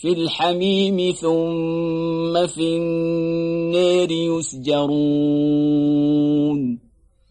في الحميم ثم في النار يسجرون.